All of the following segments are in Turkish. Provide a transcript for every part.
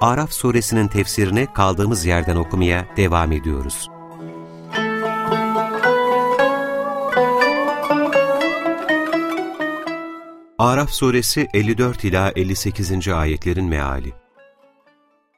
Araf suresinin tefsirini kaldığımız yerden okumaya devam ediyoruz. Araf suresi 54 ila 58. ayetlerin meali.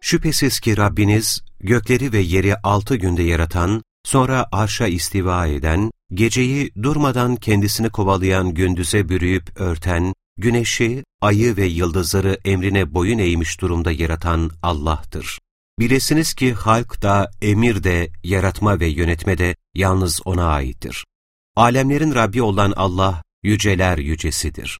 Şüphesiz ki Rabbiniz gökleri ve yeri altı günde yaratan, sonra arşa istiva eden, geceyi durmadan kendisini kovalayan gündüze bürüyüp örten, güneşi, ayı ve yıldızları emrine boyun eğmiş durumda yaratan Allah'tır. Bilesiniz ki halk da, emir de, yaratma ve yönetme de yalnız O'na aittir. Alemlerin Rabbi olan Allah, yüceler yücesidir.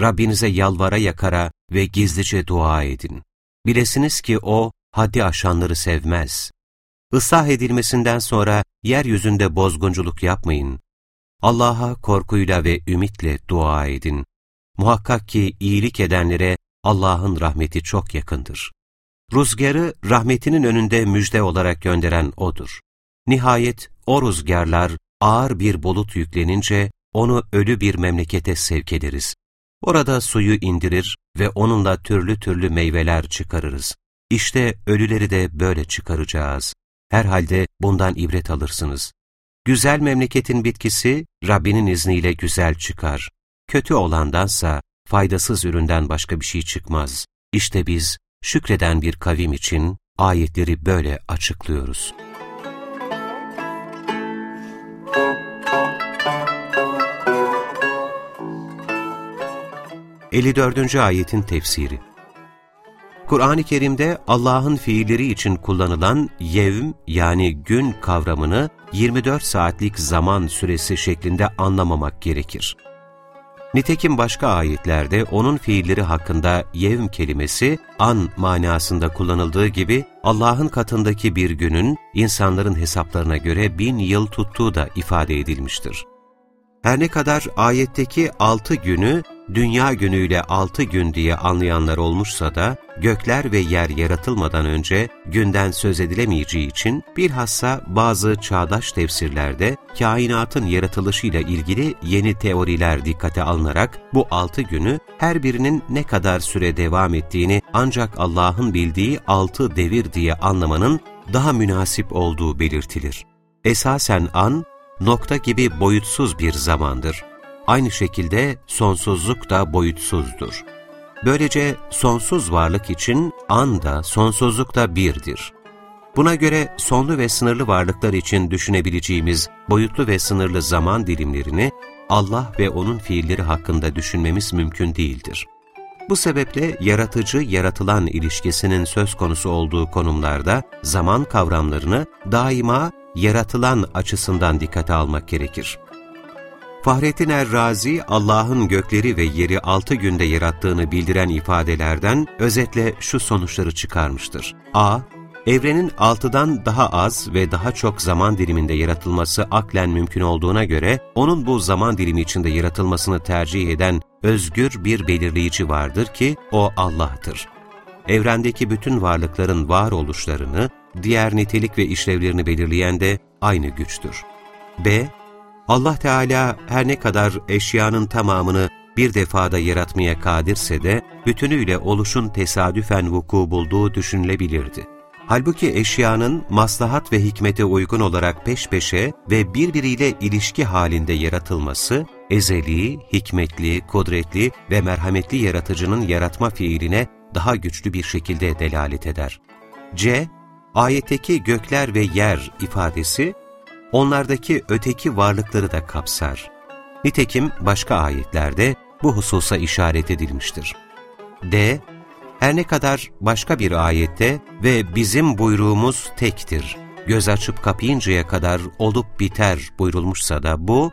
Rabbinize yalvara yakara ve gizlice dua edin. Bilesiniz ki O, haddi aşanları sevmez. Islah edilmesinden sonra yeryüzünde bozgunculuk yapmayın. Allah'a korkuyla ve ümitle dua edin. Muhakkak ki iyilik edenlere Allah'ın rahmeti çok yakındır. Rüzgarı rahmetinin önünde müjde olarak gönderen O'dur. Nihayet o rüzgarlar ağır bir bulut yüklenince onu ölü bir memlekete sevk ederiz. Orada suyu indirir ve onunla türlü türlü meyveler çıkarırız. İşte ölüleri de böyle çıkaracağız. Herhalde bundan ibret alırsınız. Güzel memleketin bitkisi Rabbinin izniyle güzel çıkar. Kötü olandansa faydasız üründen başka bir şey çıkmaz. İşte biz şükreden bir kavim için ayetleri böyle açıklıyoruz. Eli dördüncü ayetin tefsiri Kur'an-ı Kerim'de Allah'ın fiilleri için kullanılan yevm yani gün kavramını 24 saatlik zaman süresi şeklinde anlamamak gerekir. Nitekim başka ayetlerde onun fiilleri hakkında yevm kelimesi an manasında kullanıldığı gibi Allah'ın katındaki bir günün insanların hesaplarına göre bin yıl tuttuğu da ifade edilmiştir. Her ne kadar ayetteki altı günü dünya günüyle altı gün diye anlayanlar olmuşsa da, gökler ve yer yaratılmadan önce günden söz edilemeyeceği için bilhassa bazı çağdaş tefsirlerde kainatın yaratılışıyla ilgili yeni teoriler dikkate alınarak bu altı günü her birinin ne kadar süre devam ettiğini ancak Allah'ın bildiği altı devir diye anlamanın daha münasip olduğu belirtilir. Esasen an, nokta gibi boyutsuz bir zamandır. Aynı şekilde sonsuzluk da boyutsuzdur. Böylece sonsuz varlık için an da sonsuzluk da birdir. Buna göre sonlu ve sınırlı varlıklar için düşünebileceğimiz boyutlu ve sınırlı zaman dilimlerini Allah ve O'nun fiilleri hakkında düşünmemiz mümkün değildir. Bu sebeple yaratıcı-yaratılan ilişkisinin söz konusu olduğu konumlarda zaman kavramlarını daima yaratılan açısından dikkate almak gerekir. Fahrettin Errazi, Allah'ın gökleri ve yeri altı günde yarattığını bildiren ifadelerden özetle şu sonuçları çıkarmıştır. A. Evrenin altıdan daha az ve daha çok zaman diliminde yaratılması aklen mümkün olduğuna göre, onun bu zaman dilimi içinde yaratılmasını tercih eden özgür bir belirleyici vardır ki, o Allah'tır. Evrendeki bütün varlıkların varoluşlarını, diğer nitelik ve işlevlerini belirleyen de aynı güçtür. B. Allah Teala her ne kadar eşyanın tamamını bir defada yaratmaya kadirse de bütünüyle oluşun tesadüfen vuku bulduğu düşünülebilirdi. Halbuki eşyanın maslahat ve hikmete uygun olarak peş peşe ve birbiriyle ilişki halinde yaratılması, ezeli, hikmetli, kudretli ve merhametli yaratıcının yaratma fiiline daha güçlü bir şekilde delalet eder. C. Ayetteki gökler ve yer ifadesi, onlardaki öteki varlıkları da kapsar. Nitekim başka ayetlerde bu hususa işaret edilmiştir. D. Her ne kadar başka bir ayette ve bizim buyruğumuz tektir, göz açıp kapayıncaya kadar olup biter buyurulmuşsa da bu,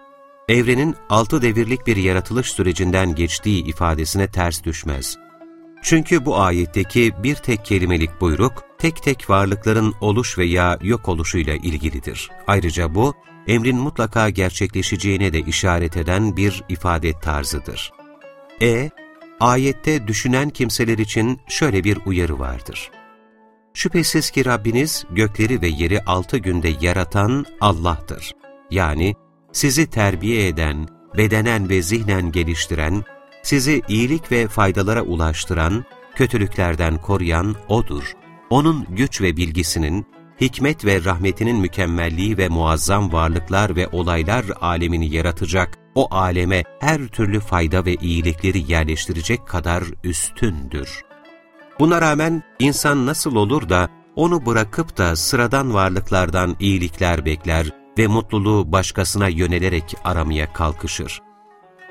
evrenin altı devirlik bir yaratılış sürecinden geçtiği ifadesine ters düşmez. Çünkü bu ayetteki bir tek kelimelik buyruk, tek tek varlıkların oluş veya yok oluşuyla ilgilidir. Ayrıca bu, emrin mutlaka gerçekleşeceğine de işaret eden bir ifade tarzıdır. E, ayette düşünen kimseler için şöyle bir uyarı vardır. Şüphesiz ki Rabbiniz gökleri ve yeri altı günde yaratan Allah'tır. Yani sizi terbiye eden, bedenen ve zihnen geliştiren, sizi iyilik ve faydalara ulaştıran, kötülüklerden koruyan O'dur. O'nun güç ve bilgisinin, hikmet ve rahmetinin mükemmelliği ve muazzam varlıklar ve olaylar alemini yaratacak, o aleme her türlü fayda ve iyilikleri yerleştirecek kadar üstündür. Buna rağmen insan nasıl olur da onu bırakıp da sıradan varlıklardan iyilikler bekler ve mutluluğu başkasına yönelerek aramaya kalkışır.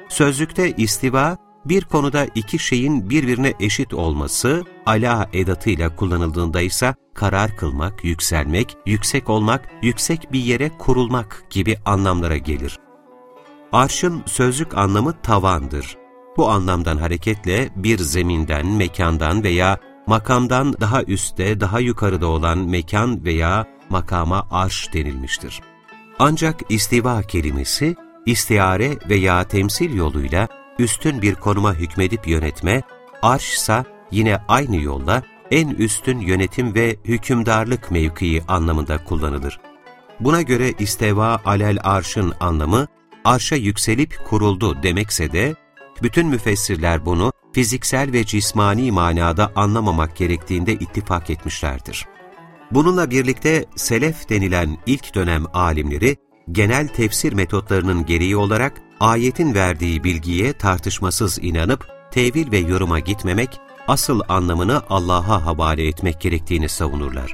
Sözlükte istiva, bir konuda iki şeyin birbirine eşit olması, ala edatıyla kullanıldığında ise karar kılmak, yükselmek, yüksek olmak, yüksek bir yere kurulmak gibi anlamlara gelir. Arşın sözlük anlamı tavandır. Bu anlamdan hareketle bir zeminden, mekandan veya makamdan daha üstte, daha yukarıda olan mekan veya makama arş denilmiştir. Ancak istiva kelimesi, istiare veya temsil yoluyla üstün bir konuma hükmedip yönetme, arşsa yine aynı yolla en üstün yönetim ve hükümdarlık mevkii anlamında kullanılır. Buna göre isteva alel arşın anlamı, arşa yükselip kuruldu demekse de, bütün müfessirler bunu fiziksel ve cismani manada anlamamak gerektiğinde ittifak etmişlerdir. Bununla birlikte selef denilen ilk dönem alimleri, genel tefsir metotlarının gereği olarak ayetin verdiği bilgiye tartışmasız inanıp, tevil ve yoruma gitmemek, asıl anlamını Allah'a havale etmek gerektiğini savunurlar.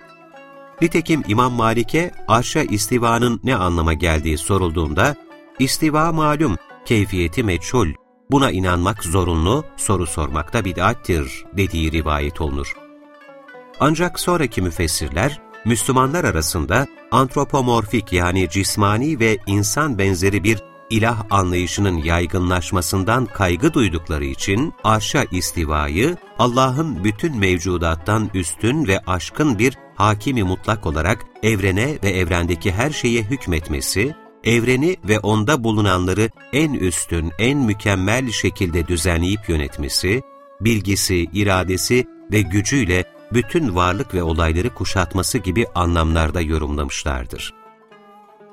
Nitekim İmam Malik'e arşa istivanın ne anlama geldiği sorulduğunda, istiva malum, keyfiyeti meçhul, buna inanmak zorunlu, soru sormakta bid'attir dediği rivayet olunur. Ancak sonraki müfessirler, Müslümanlar arasında antropomorfik yani cismani ve insan benzeri bir ilah anlayışının yaygınlaşmasından kaygı duydukları için arşa istivayı Allah'ın bütün mevcudattan üstün ve aşkın bir hakimi mutlak olarak evrene ve evrendeki her şeye hükmetmesi, evreni ve onda bulunanları en üstün, en mükemmel şekilde düzenleyip yönetmesi, bilgisi, iradesi ve gücüyle bütün varlık ve olayları kuşatması gibi anlamlarda yorumlamışlardır.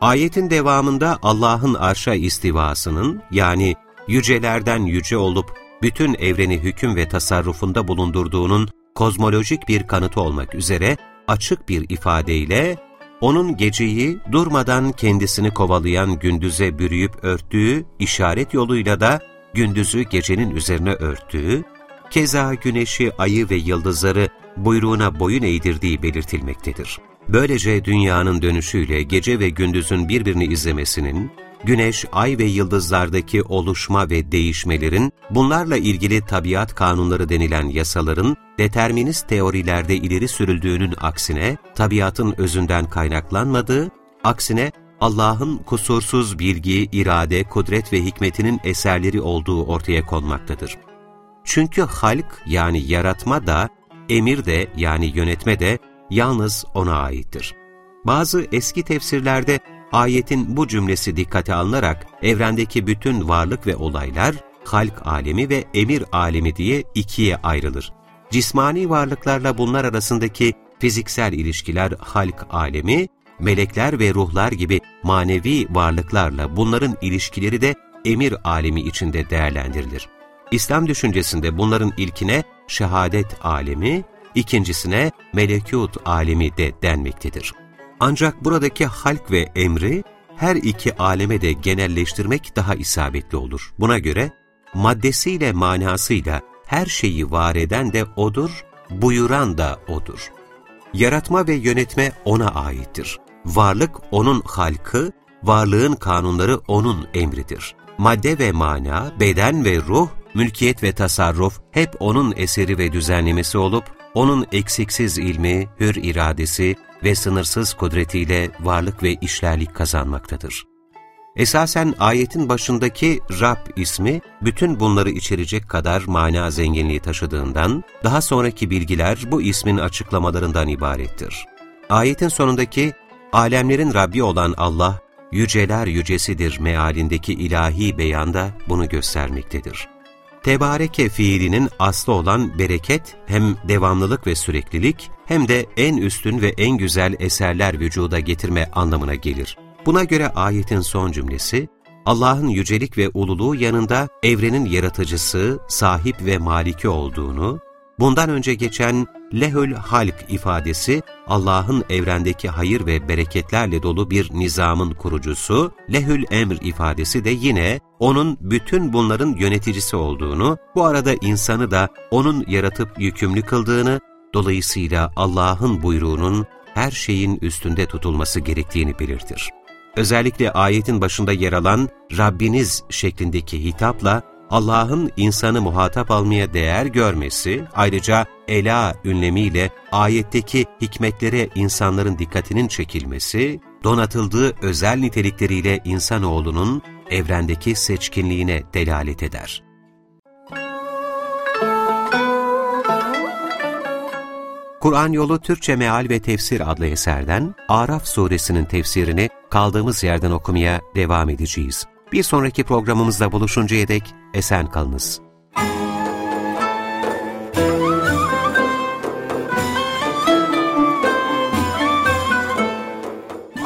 Ayetin devamında Allah'ın arşa istivasının yani yücelerden yüce olup bütün evreni hüküm ve tasarrufunda bulundurduğunun kozmolojik bir kanıtı olmak üzere açık bir ifadeyle onun geceyi durmadan kendisini kovalayan gündüze bürüyüp örttüğü işaret yoluyla da gündüzü gecenin üzerine örttüğü, keza güneşi, ayı ve yıldızları buyruğuna boyun eğdirdiği belirtilmektedir. Böylece dünyanın dönüşüyle gece ve gündüzün birbirini izlemesinin, güneş, ay ve yıldızlardaki oluşma ve değişmelerin, bunlarla ilgili tabiat kanunları denilen yasaların, determinist teorilerde ileri sürüldüğünün aksine, tabiatın özünden kaynaklanmadığı, aksine Allah'ın kusursuz bilgi, irade, kudret ve hikmetinin eserleri olduğu ortaya konmaktadır. Çünkü halk yani yaratma da, emir de yani yönetme de yalnız O'na aittir. Bazı eski tefsirlerde ayetin bu cümlesi dikkate alınarak evrendeki bütün varlık ve olaylar halk alemi ve emir alemi diye ikiye ayrılır. Cismani varlıklarla bunlar arasındaki fiziksel ilişkiler halk alemi, melekler ve ruhlar gibi manevi varlıklarla bunların ilişkileri de emir alemi içinde değerlendirilir. İslam düşüncesinde bunların ilkine şehadet alemi, ikincisine melekut alemi de denmektedir. Ancak buradaki halk ve emri her iki aleme de genelleştirmek daha isabetli olur. Buna göre maddesiyle manasıyla her şeyi var eden de O'dur, buyuran da O'dur. Yaratma ve yönetme O'na aittir. Varlık O'nun halkı, varlığın kanunları O'nun emridir. Madde ve mana, beden ve ruh, mülkiyet ve tasarruf hep O'nun eseri ve düzenlemesi olup, O'nun eksiksiz ilmi, hür iradesi ve sınırsız kudretiyle varlık ve işlerlik kazanmaktadır. Esasen ayetin başındaki Rab ismi bütün bunları içerecek kadar mana zenginliği taşıdığından daha sonraki bilgiler bu ismin açıklamalarından ibarettir. Ayetin sonundaki alemlerin Rabbi olan Allah, yüceler yücesidir mealindeki ilahi beyanda bunu göstermektedir. Tebareke fiilinin aslı olan bereket hem devamlılık ve süreklilik hem de en üstün ve en güzel eserler vücuda getirme anlamına gelir. Buna göre ayetin son cümlesi, Allah'ın yücelik ve ululuğu yanında evrenin yaratıcısı, sahip ve maliki olduğunu, bundan önce geçen lehül halk ifadesi, Allah'ın evrendeki hayır ve bereketlerle dolu bir nizamın kurucusu, lehül emr ifadesi de yine onun bütün bunların yöneticisi olduğunu, bu arada insanı da onun yaratıp yükümlü kıldığını, dolayısıyla Allah'ın buyruğunun her şeyin üstünde tutulması gerektiğini belirtir. Özellikle ayetin başında yer alan Rabbiniz şeklindeki hitapla Allah'ın insanı muhatap almaya değer görmesi, ayrıca ela ünlemiyle ayetteki hikmetlere insanların dikkatinin çekilmesi, donatıldığı özel nitelikleriyle insanoğlunun evrendeki seçkinliğine delalet eder. Kur'an Yolu Türkçe Meal ve Tefsir adlı eserden Araf suresinin tefsirini kaldığımız yerden okumaya devam edeceğiz. Bir sonraki programımızda buluşuncaya dek esen kalınız.